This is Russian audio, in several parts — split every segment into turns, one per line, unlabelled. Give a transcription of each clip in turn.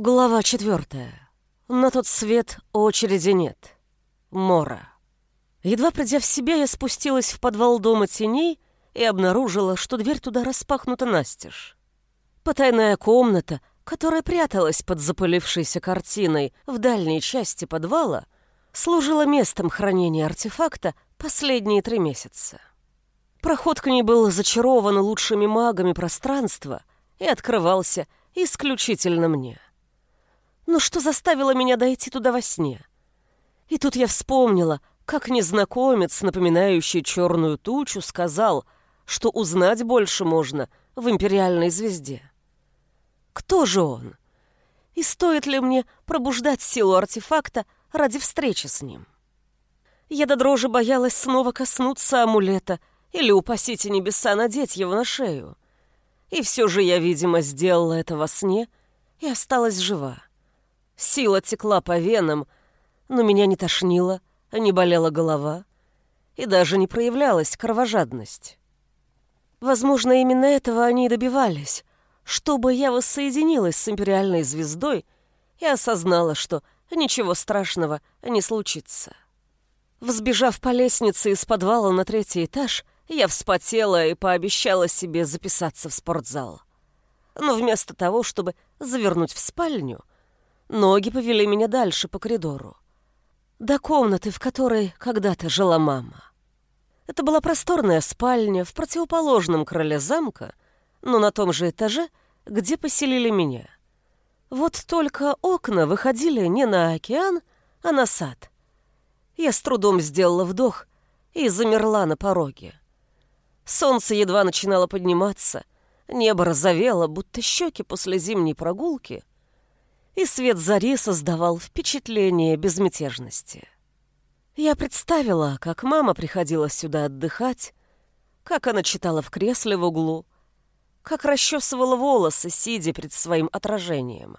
Глава четвертая. На тот свет очереди нет. Мора. Едва придя в себя, я спустилась в подвал дома теней и обнаружила, что дверь туда распахнута настежь. Потайная комната, которая пряталась под запылившейся картиной в дальней части подвала, служила местом хранения артефакта последние три месяца. Проход к ней был зачарован лучшими магами пространства и открывался исключительно мне. Но что заставило меня дойти туда во сне? И тут я вспомнила, как незнакомец, напоминающий черную тучу, сказал, что узнать больше можно в империальной звезде. Кто же он? И стоит ли мне пробуждать силу артефакта ради встречи с ним? Я до дрожи боялась снова коснуться амулета или, упасите небеса, надеть его на шею. И все же я, видимо, сделала это во сне и осталась жива. Сила текла по венам, но меня не тошнило, не болела голова и даже не проявлялась кровожадность. Возможно, именно этого они и добивались, чтобы я воссоединилась с империальной звездой и осознала, что ничего страшного не случится. Взбежав по лестнице из подвала на третий этаж, я вспотела и пообещала себе записаться в спортзал. Но вместо того, чтобы завернуть в спальню, Ноги повели меня дальше по коридору. До комнаты, в которой когда-то жила мама. Это была просторная спальня в противоположном крыле замка, но на том же этаже, где поселили меня. Вот только окна выходили не на океан, а на сад. Я с трудом сделала вдох и замерла на пороге. Солнце едва начинало подниматься, небо розовело, будто щеки после зимней прогулки — и свет зари создавал впечатление безмятежности. Я представила, как мама приходила сюда отдыхать, как она читала в кресле в углу, как расчесывала волосы, сидя перед своим отражением.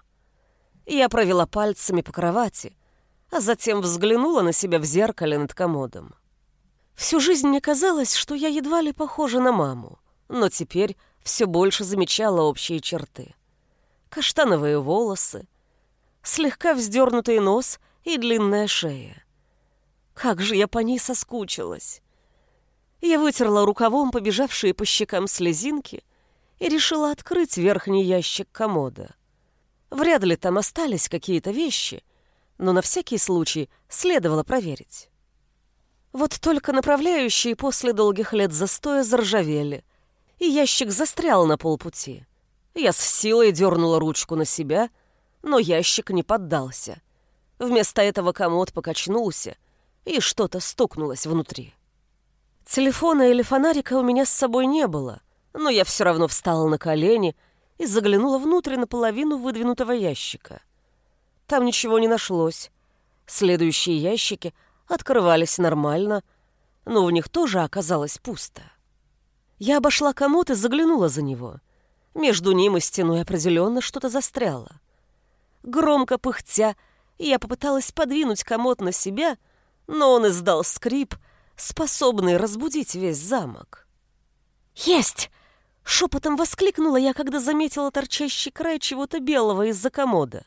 Я провела пальцами по кровати, а затем взглянула на себя в зеркале над комодом. Всю жизнь мне казалось, что я едва ли похожа на маму, но теперь все больше замечала общие черты. Каштановые волосы, слегка вздернутый нос и длинная шея. Как же я по ней соскучилась! Я вытерла рукавом побежавшие по щекам слезинки и решила открыть верхний ящик комода. Вряд ли там остались какие-то вещи, но на всякий случай следовало проверить. Вот только направляющие после долгих лет застоя заржавели, и ящик застрял на полпути. Я с силой дернула ручку на себя — но ящик не поддался. Вместо этого комод покачнулся, и что-то стукнулось внутри. Телефона или фонарика у меня с собой не было, но я все равно встала на колени и заглянула внутрь наполовину выдвинутого ящика. Там ничего не нашлось. Следующие ящики открывались нормально, но в них тоже оказалось пусто. Я обошла комод и заглянула за него. Между ним и стеной определенно что-то застряло. Громко пыхтя, я попыталась подвинуть комод на себя, но он издал скрип, способный разбудить весь замок. «Есть!» — шепотом воскликнула я, когда заметила торчащий край чего-то белого из-за комода.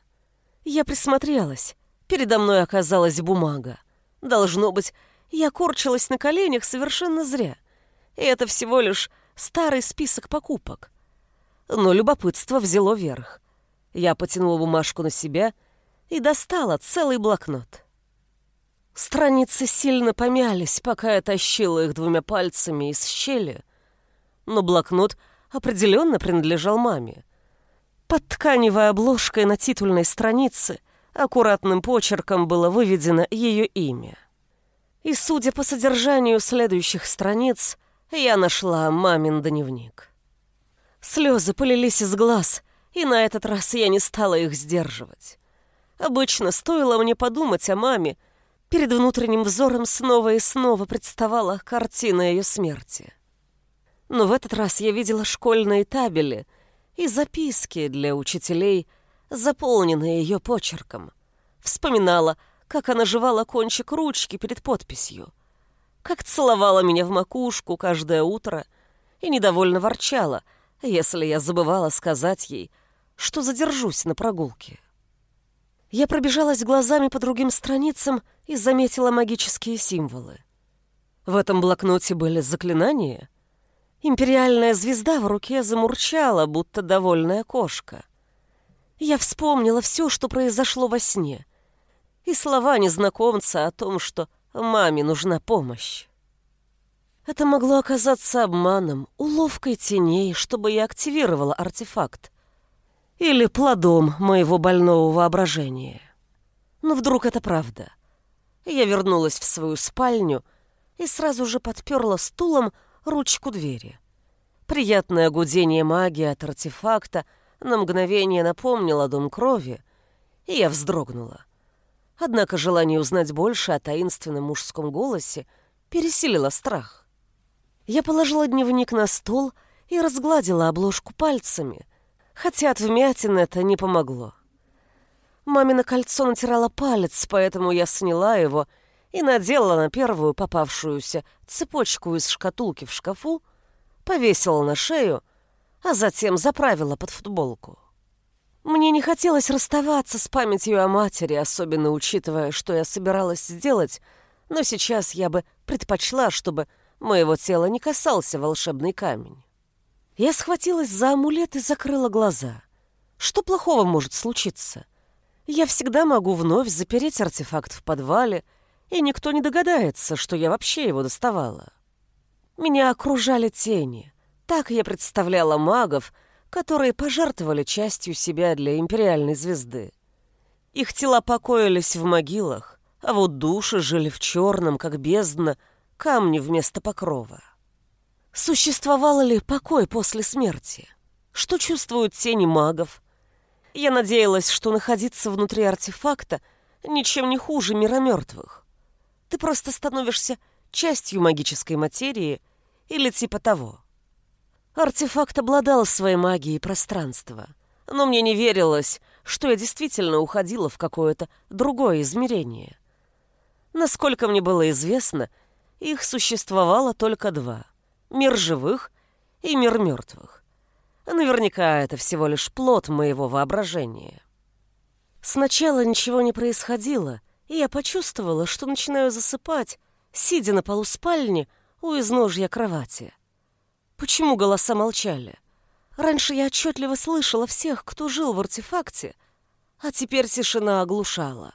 Я присмотрелась. Передо мной оказалась бумага. Должно быть, я корчилась на коленях совершенно зря. И это всего лишь старый список покупок. Но любопытство взяло верх. Я потянула бумажку на себя и достала целый блокнот. Страницы сильно помялись, пока я тащила их двумя пальцами из щели, но блокнот определенно принадлежал маме. Под тканевой обложкой на титульной странице аккуратным почерком было выведено ее имя. И, судя по содержанию следующих страниц, я нашла мамин дневник. Слезы полились из глаз — и на этот раз я не стала их сдерживать. Обычно стоило мне подумать о маме, перед внутренним взором снова и снова представала картина ее смерти. Но в этот раз я видела школьные табели и записки для учителей, заполненные ее почерком. Вспоминала, как она жевала кончик ручки перед подписью, как целовала меня в макушку каждое утро и недовольно ворчала, если я забывала сказать ей — что задержусь на прогулке. Я пробежалась глазами по другим страницам и заметила магические символы. В этом блокноте были заклинания. Империальная звезда в руке замурчала, будто довольная кошка. Я вспомнила все, что произошло во сне, и слова незнакомца о том, что маме нужна помощь. Это могло оказаться обманом, уловкой теней, чтобы я активировала артефакт. Или плодом моего больного воображения. Но вдруг это правда. Я вернулась в свою спальню и сразу же подперла стулом ручку двери. Приятное гудение магии от артефакта на мгновение напомнило дом крови, и я вздрогнула. Однако желание узнать больше о таинственном мужском голосе пересилило страх. Я положила дневник на стол и разгладила обложку пальцами, хотя от вмятин это не помогло. Мамино кольцо натирало палец, поэтому я сняла его и надела на первую попавшуюся цепочку из шкатулки в шкафу, повесила на шею, а затем заправила под футболку. Мне не хотелось расставаться с памятью о матери, особенно учитывая, что я собиралась сделать, но сейчас я бы предпочла, чтобы Моего тела не касался волшебный камень. Я схватилась за амулет и закрыла глаза. Что плохого может случиться? Я всегда могу вновь запереть артефакт в подвале, и никто не догадается, что я вообще его доставала. Меня окружали тени. Так я представляла магов, которые пожертвовали частью себя для империальной звезды. Их тела покоились в могилах, а вот души жили в черном, как бездна, камни вместо покрова. Существовал ли покой после смерти? Что чувствуют тени магов? Я надеялась, что находиться внутри артефакта ничем не хуже мира мертвых. Ты просто становишься частью магической материи или типа того. Артефакт обладал своей магией пространства, но мне не верилось, что я действительно уходила в какое-то другое измерение. Насколько мне было известно — их существовало только два — мир живых и мир мертвых. Наверняка это всего лишь плод моего воображения. Сначала ничего не происходило, и я почувствовала, что начинаю засыпать, сидя на полу спальни у изножья кровати. Почему голоса молчали? Раньше я отчетливо слышала всех, кто жил в артефакте, а теперь тишина оглушала.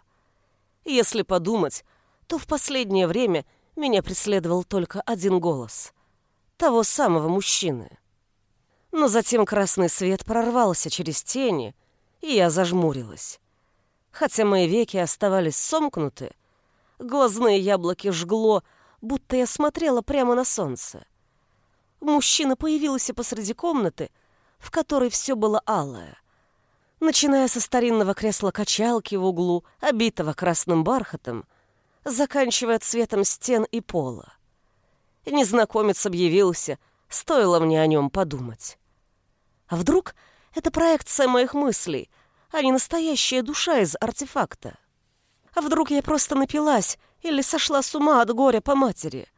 Если подумать, то в последнее время — меня преследовал только один голос. Того самого мужчины. Но затем красный свет прорвался через тени, и я зажмурилась. Хотя мои веки оставались сомкнуты, глазные яблоки жгло, будто я смотрела прямо на солнце. Мужчина появился посреди комнаты, в которой все было алое. Начиная со старинного кресла-качалки в углу, обитого красным бархатом, заканчивая цветом стен и пола. Незнакомец объявился, стоило мне о нем подумать. А вдруг это проекция моих мыслей, а не настоящая душа из артефакта? А вдруг я просто напилась или сошла с ума от горя по матери?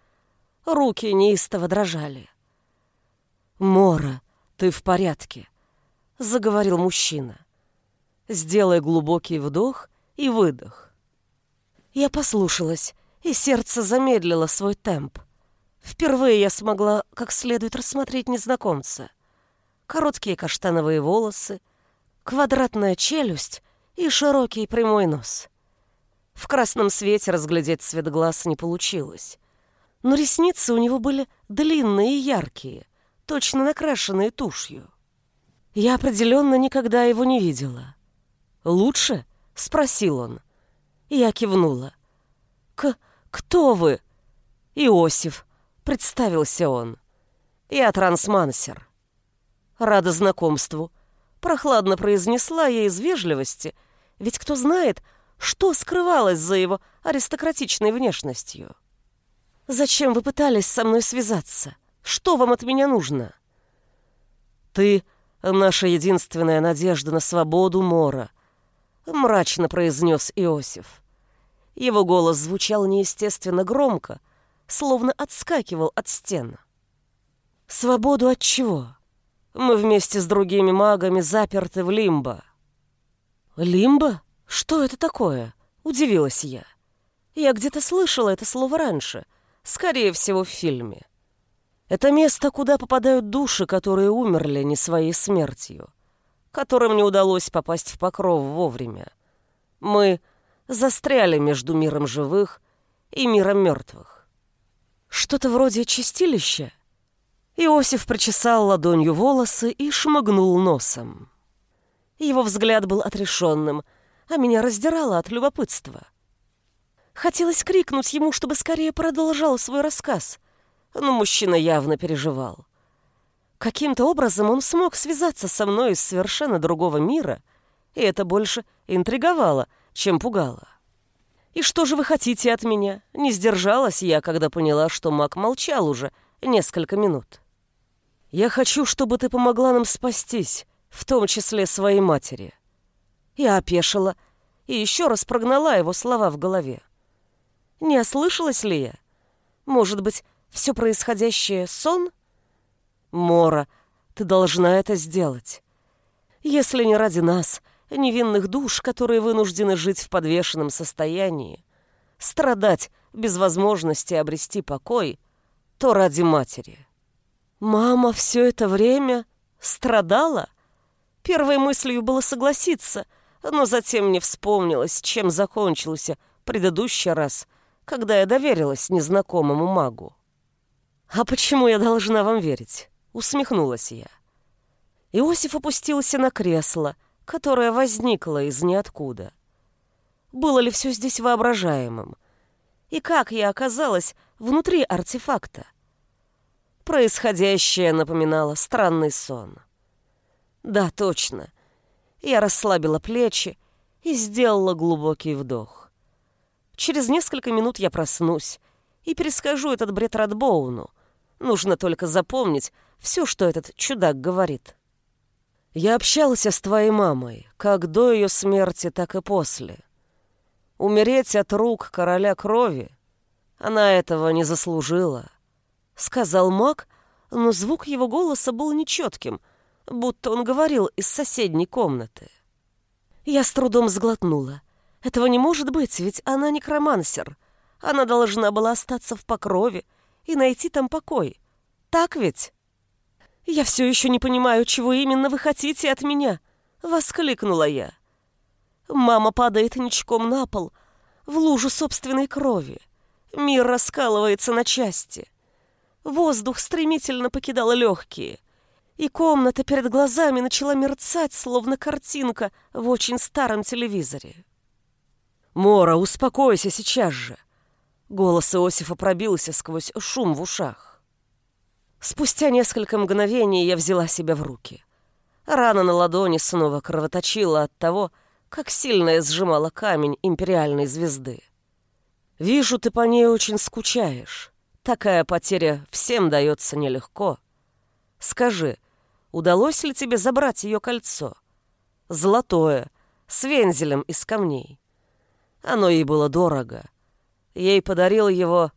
Руки неистово дрожали. «Мора, ты в порядке», — заговорил мужчина. «Сделай глубокий вдох и выдох. Я послушалась, и сердце замедлило свой темп. Впервые я смогла как следует рассмотреть незнакомца. Короткие каштановые волосы, квадратная челюсть и широкий прямой нос. В красном свете разглядеть цвет глаз не получилось. Но ресницы у него были длинные и яркие, точно накрашенные тушью. Я определенно никогда его не видела. «Лучше?» — спросил он. Я кивнула. «К... кто вы?» «Иосиф», — представился он. «Я трансмансер». «Рада знакомству», — прохладно произнесла я из вежливости, ведь кто знает, что скрывалось за его аристократичной внешностью. «Зачем вы пытались со мной связаться? Что вам от меня нужно?» «Ты — наша единственная надежда на свободу Мора», — мрачно произнес Иосиф. Его голос звучал неестественно громко, словно отскакивал от стен. «Свободу от чего? Мы вместе с другими магами заперты в лимбо». «Лимбо? «Что это такое?» — удивилась я. Я где-то слышала это слово раньше, скорее всего, в фильме. Это место, куда попадают души, которые умерли не своей смертью, которым не удалось попасть в покров вовремя. Мы застряли между миром живых и миром мертвых. Что-то вроде чистилища. Иосиф причесал ладонью волосы и шмыгнул носом. Его взгляд был отрешенным, а меня раздирало от любопытства. Хотелось крикнуть ему, чтобы скорее продолжал свой рассказ, но мужчина явно переживал. Каким-то образом он смог связаться со мной из совершенно другого мира, и это больше интриговало, чем пугало. «И что же вы хотите от меня?» Не сдержалась я, когда поняла, что маг молчал уже несколько минут. «Я хочу, чтобы ты помогла нам спастись, в том числе своей матери». Я опешила и еще раз прогнала его слова в голове. Не ослышалась ли я? Может быть, все происходящее — сон? Мора, ты должна это сделать. Если не ради нас, невинных душ, которые вынуждены жить в подвешенном состоянии, страдать без возможности обрести покой, то ради матери. Мама все это время страдала? Первой мыслью было согласиться, но затем мне вспомнилось, чем закончился предыдущий раз — когда я доверилась незнакомому магу. «А почему я должна вам верить?» — усмехнулась я. Иосиф опустился на кресло, которое возникло из ниоткуда. Было ли все здесь воображаемым? И как я оказалась внутри артефакта? Происходящее напоминало странный сон. Да, точно. Я расслабила плечи и сделала глубокий вдох. Через несколько минут я проснусь и перескажу этот бред Радбоуну. Нужно только запомнить все, что этот чудак говорит. Я общался с твоей мамой, как до ее смерти, так и после. Умереть от рук короля крови она этого не заслужила, сказал маг, но звук его голоса был нечетким, будто он говорил из соседней комнаты. Я с трудом сглотнула. Этого не может быть, ведь она некромансер. Она должна была остаться в покрове и найти там покой. Так ведь? Я все еще не понимаю, чего именно вы хотите от меня, воскликнула я. Мама падает ничком на пол, в лужу собственной крови. Мир раскалывается на части. Воздух стремительно покидал легкие, и комната перед глазами начала мерцать, словно картинка в очень старом телевизоре. «Мора, успокойся сейчас же!» Голос Иосифа пробился сквозь шум в ушах. Спустя несколько мгновений я взяла себя в руки. Рана на ладони снова кровоточила от того, как сильно я сжимала камень империальной звезды. «Вижу, ты по ней очень скучаешь. Такая потеря всем дается нелегко. Скажи, удалось ли тебе забрать ее кольцо? Золотое, с вензелем из камней. Оно ей было дорого. Ей подарил его...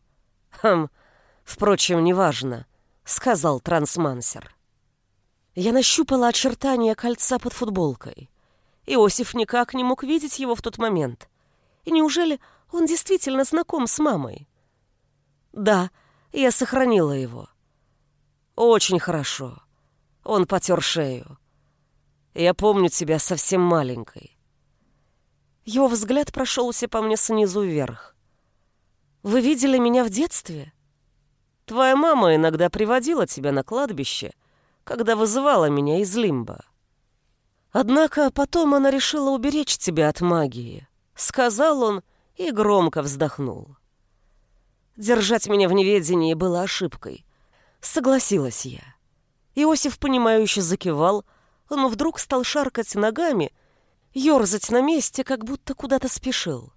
Хм, впрочем, неважно, сказал трансмансер. Я нащупала очертания кольца под футболкой. Иосиф никак не мог видеть его в тот момент. И неужели он действительно знаком с мамой? Да, я сохранила его. Очень хорошо. Он потер шею. Я помню тебя совсем маленькой. Его взгляд прошелся по мне снизу вверх. «Вы видели меня в детстве? Твоя мама иногда приводила тебя на кладбище, когда вызывала меня из лимба. Однако потом она решила уберечь тебя от магии», — сказал он и громко вздохнул. Держать меня в неведении было ошибкой. Согласилась я. Иосиф, понимающе закивал, но вдруг стал шаркать ногами — ерзать на месте, как будто куда-то спешил.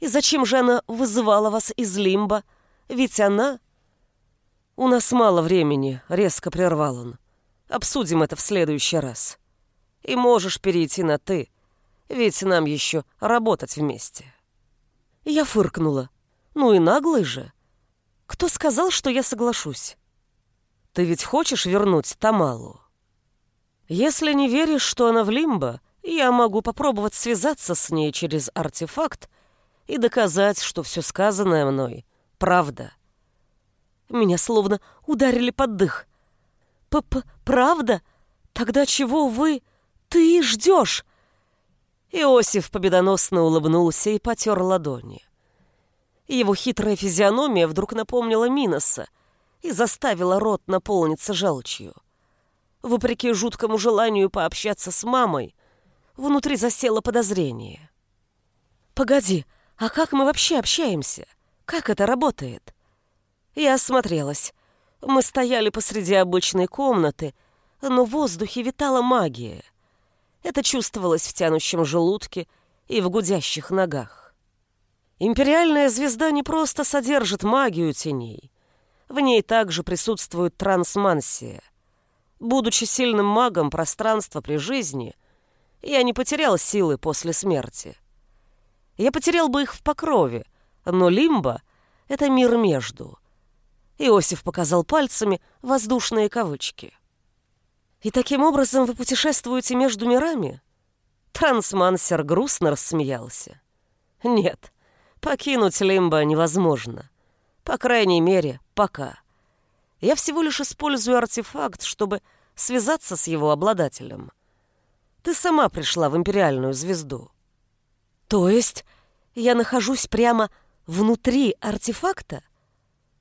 И зачем же она вызывала вас из лимба? Ведь она... У нас мало времени, резко прервал он. Обсудим это в следующий раз. И можешь перейти на «ты», ведь нам еще работать вместе. Я фыркнула. Ну и наглый же. Кто сказал, что я соглашусь? Ты ведь хочешь вернуть Тамалу? Если не веришь, что она в лимбо, Я могу попробовать связаться с ней через артефакт и доказать, что все сказанное мной — правда. Меня словно ударили под дых. П -п «Правда? Тогда чего вы... ты ждешь?» Иосиф победоносно улыбнулся и потер ладони. Его хитрая физиономия вдруг напомнила Миноса и заставила рот наполниться желчью. Вопреки жуткому желанию пообщаться с мамой, внутри засело подозрение. «Погоди, а как мы вообще общаемся? Как это работает?» Я осмотрелась. Мы стояли посреди обычной комнаты, но в воздухе витала магия. Это чувствовалось в тянущем желудке и в гудящих ногах. Империальная звезда не просто содержит магию теней. В ней также присутствует трансмансия. Будучи сильным магом пространства при жизни, я не потерял силы после смерти. Я потерял бы их в покрове, но лимба — это мир между. Иосиф показал пальцами воздушные кавычки. И таким образом вы путешествуете между мирами? Трансмансер грустно рассмеялся. Нет, покинуть Лимбо невозможно. По крайней мере, пока. Я всего лишь использую артефакт, чтобы связаться с его обладателем. Ты сама пришла в империальную звезду. То есть я нахожусь прямо внутри артефакта?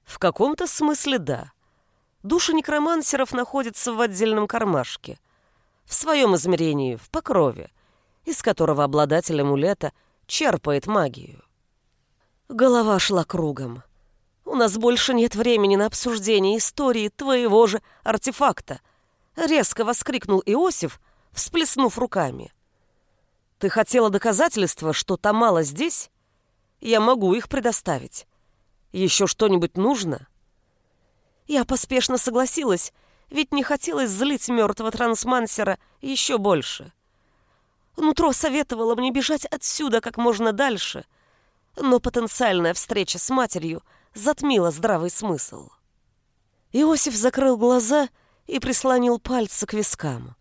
В каком-то смысле да. Души некромансеров находятся в отдельном кармашке, в своем измерении, в покрове, из которого обладатель амулета черпает магию. Голова шла кругом. У нас больше нет времени на обсуждение истории твоего же артефакта, резко воскликнул Иосиф, всплеснув руками. Ты хотела доказательства, что Тамала здесь? Я могу их предоставить. Еще что-нибудь нужно?» Я поспешно согласилась, ведь не хотелось злить мертвого трансмансера еще больше. Нутро советовало мне бежать отсюда как можно дальше, но потенциальная встреча с матерью затмила здравый смысл. Иосиф закрыл глаза и прислонил пальцы к вискам.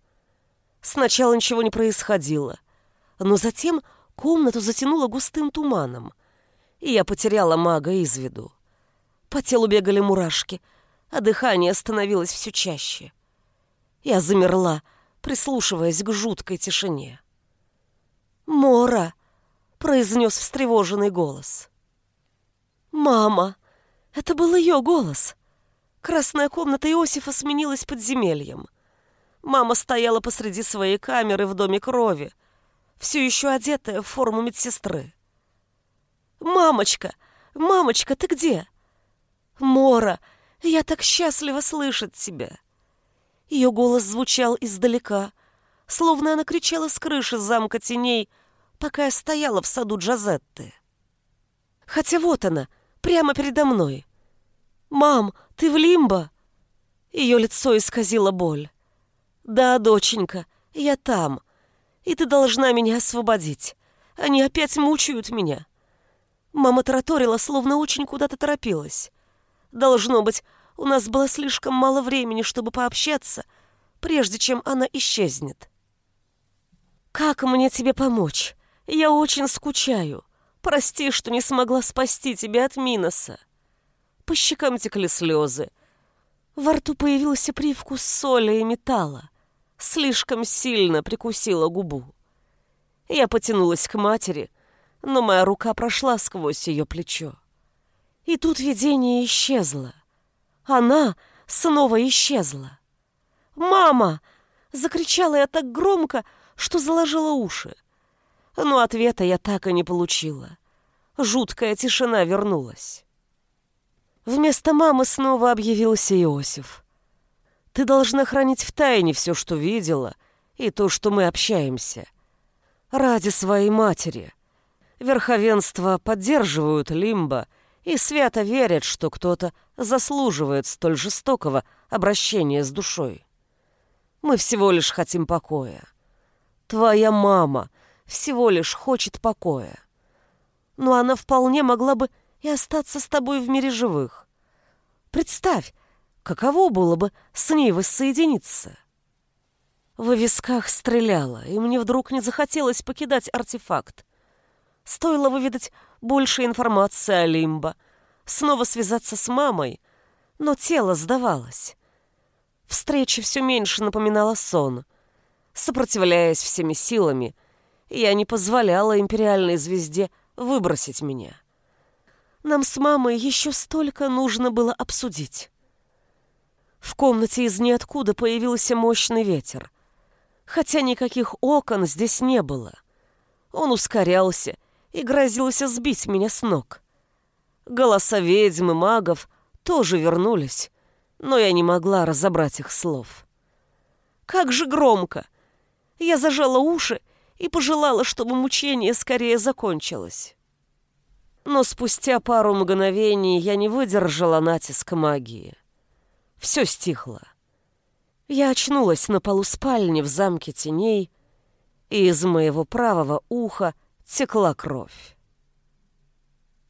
Сначала ничего не происходило, но затем комнату затянуло густым туманом — и я потеряла мага из виду. По телу бегали мурашки, а дыхание становилось все чаще. Я замерла, прислушиваясь к жуткой тишине. «Мора!» — произнес встревоженный голос. «Мама!» — это был ее голос. Красная комната Иосифа сменилась подземельем. Мама стояла посреди своей камеры в доме крови, все еще одетая в форму медсестры. «Мамочка! Мамочка, ты где?» «Мора, я так счастлива слышать тебя!» Ее голос звучал издалека, словно она кричала с крыши замка теней, пока я стояла в саду Джазетты. Хотя вот она, прямо передо мной. «Мам, ты в лимбо?» Ее лицо исказило боль. «Да, доченька, я там, и ты должна меня освободить. Они опять мучают меня. Мама тараторила, словно очень куда-то торопилась. Должно быть, у нас было слишком мало времени, чтобы пообщаться, прежде чем она исчезнет. «Как мне тебе помочь? Я очень скучаю. Прости, что не смогла спасти тебя от Миноса». По щекам текли слезы. Во рту появился привкус соли и металла. Слишком сильно прикусила губу. Я потянулась к матери, но моя рука прошла сквозь ее плечо. И тут видение исчезло. Она снова исчезла. «Мама!» — закричала я так громко, что заложила уши. Но ответа я так и не получила. Жуткая тишина вернулась. Вместо мамы снова объявился Иосиф. «Ты должна хранить в тайне все, что видела, и то, что мы общаемся. Ради своей матери. Верховенство поддерживают Лимба и свято верят, что кто-то заслуживает столь жестокого обращения с душой. Мы всего лишь хотим покоя. Твоя мама всего лишь хочет покоя. Но она вполне могла бы и остаться с тобой в мире живых. Представь, каково было бы с ней воссоединиться. В висках стреляло, и мне вдруг не захотелось покидать артефакт. Стоило выведать больше информации о Лимбо, снова связаться с мамой, но тело сдавалось. Встреча все меньше напоминала сон. Сопротивляясь всеми силами, я не позволяла империальной звезде выбросить меня. Нам с мамой еще столько нужно было обсудить. В комнате из ниоткуда появился мощный ветер. Хотя никаких окон здесь не было. Он ускорялся и грозился сбить меня с ног. Голоса ведьм и магов тоже вернулись, но я не могла разобрать их слов. Как же громко! Я зажала уши и пожелала, чтобы мучение скорее закончилось. Но спустя пару мгновений я не выдержала натиска магии. Все стихло. Я очнулась на полу спальни в замке теней, и из моего правого уха текла кровь.